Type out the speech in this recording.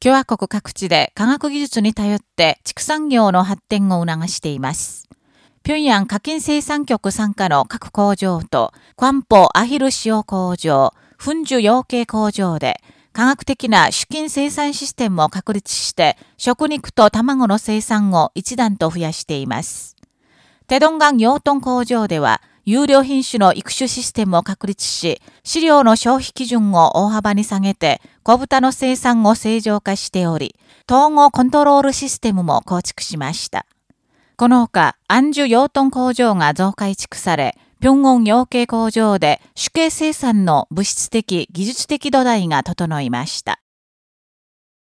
共和国各地で科学技術に頼って畜産業の発展を促しています。平壌課金生産局参加の各工場と、関保アヒル塩工場、粉樹養鶏工場で、科学的な主金生産システムを確立して、食肉と卵の生産を一段と増やしています。テドンガン養豚工場では、有料品種の育種システムを確立し、飼料の消費基準を大幅に下げて、小豚の生産を正常化しており、統合コントロールシステムも構築しました。このほか、安住養豚工場が増改築され、平壌養鶏工場で主形生産の物質的、技術的土台が整いました。